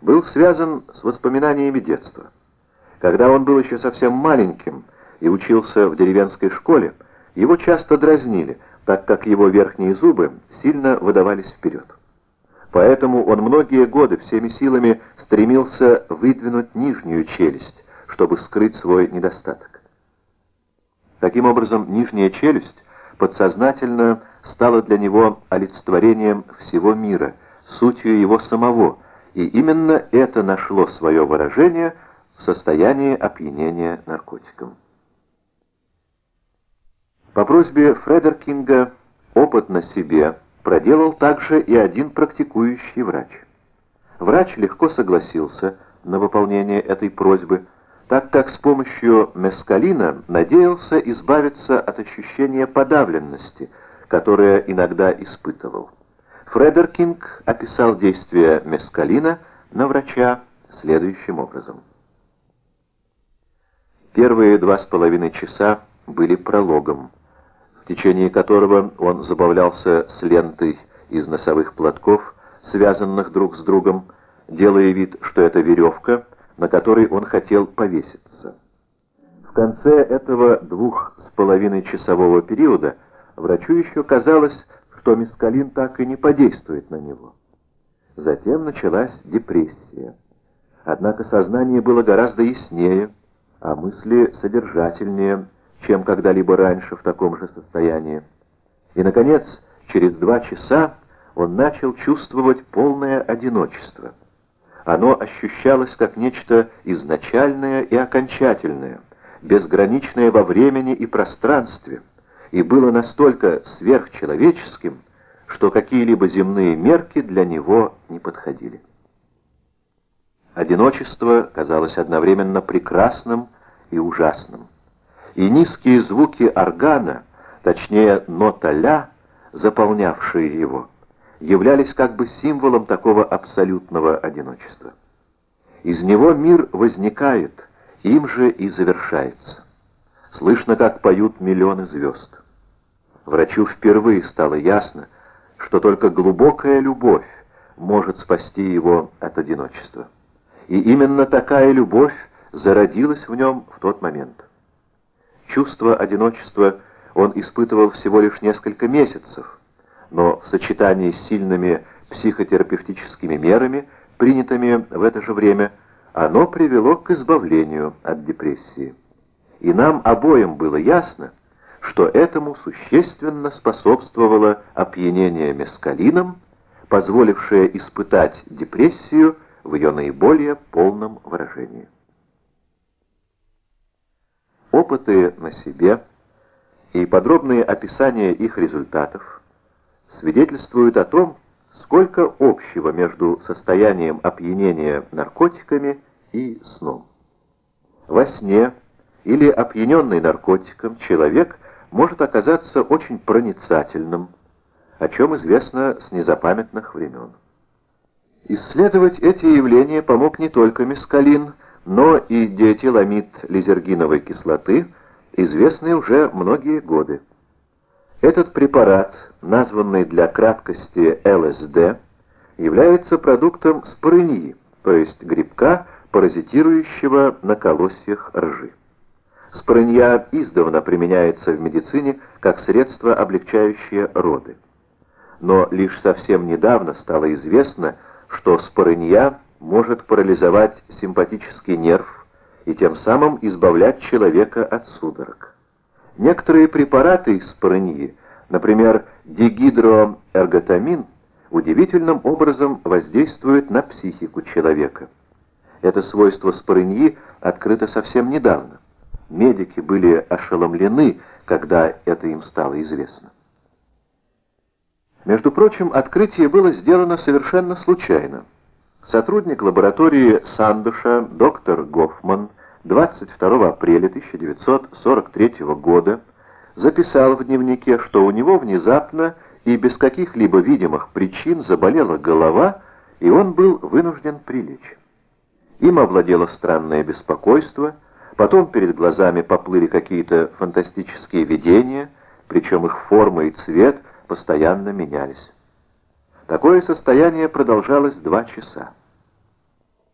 был связан с воспоминаниями детства. Когда он был еще совсем маленьким и учился в деревенской школе, его часто дразнили, так как его верхние зубы сильно выдавались вперед. Поэтому он многие годы всеми силами стремился выдвинуть нижнюю челюсть, чтобы скрыть свой недостаток. Таким образом, нижняя челюсть подсознательно стала для него олицетворением всего мира, сутью его самого, и именно это нашло свое выражение в состоянии опьянения наркотиком. По просьбе Фредеркинга опыт на себе проделал также и один практикующий врач. Врач легко согласился на выполнение этой просьбы, так как с помощью мескалина надеялся избавиться от ощущения подавленности, которое иногда испытывал. Фредеркинг описал действие мескалина на врача следующим образом. Первые два с половиной часа были прологом течение которого он забавлялся с лентой из носовых платков, связанных друг с другом, делая вид, что это веревка, на которой он хотел повеситься. В конце этого двух с половиной часового периода врачу еще казалось, что мискалин так и не подействует на него. Затем началась депрессия. Однако сознание было гораздо яснее, а мысли содержательнее, чем когда-либо раньше в таком же состоянии. И, наконец, через два часа он начал чувствовать полное одиночество. Оно ощущалось как нечто изначальное и окончательное, безграничное во времени и пространстве, и было настолько сверхчеловеческим, что какие-либо земные мерки для него не подходили. Одиночество казалось одновременно прекрасным и ужасным и низкие звуки органа, точнее нота ля, заполнявшие его, являлись как бы символом такого абсолютного одиночества. Из него мир возникает, им же и завершается. Слышно, как поют миллионы звезд. Врачу впервые стало ясно, что только глубокая любовь может спасти его от одиночества. И именно такая любовь зародилась в нем в тот момент. Чувство одиночества он испытывал всего лишь несколько месяцев, но в сочетании с сильными психотерапевтическими мерами, принятыми в это же время, оно привело к избавлению от депрессии. И нам обоим было ясно, что этому существенно способствовало опьянение мескалином, позволившее испытать депрессию в ее наиболее полном выражении. Опыты на себе и подробные описания их результатов свидетельствуют о том, сколько общего между состоянием опьянения наркотиками и сном. Во сне или опьяненный наркотиком человек может оказаться очень проницательным, о чем известно с незапамятных времен. Исследовать эти явления помог не только мескалин, но и диэтиламид лизергиновой кислоты, известный уже многие годы. Этот препарат, названный для краткости ЛСД, является продуктом спорыньи, то есть грибка, паразитирующего на колосьях ржи. Спорынья издавна применяется в медицине как средство, облегчающее роды. Но лишь совсем недавно стало известно, что спорынья может парализовать симпатический нерв и тем самым избавлять человека от судорог. Некоторые препараты из спорыньи, например, дигидроэрготамин, удивительным образом воздействуют на психику человека. Это свойство спорыньи открыто совсем недавно. Медики были ошеломлены, когда это им стало известно. Между прочим, открытие было сделано совершенно случайно. Сотрудник лаборатории Сандуша, доктор Гофман, 22 апреля 1943 года записал в дневнике, что у него внезапно и без каких-либо видимых причин заболела голова, и он был вынужден прилечь. Им овладело странное беспокойство, потом перед глазами поплыли какие-то фантастические видения, причем их форма и цвет постоянно менялись. Такое состояние продолжалось два часа.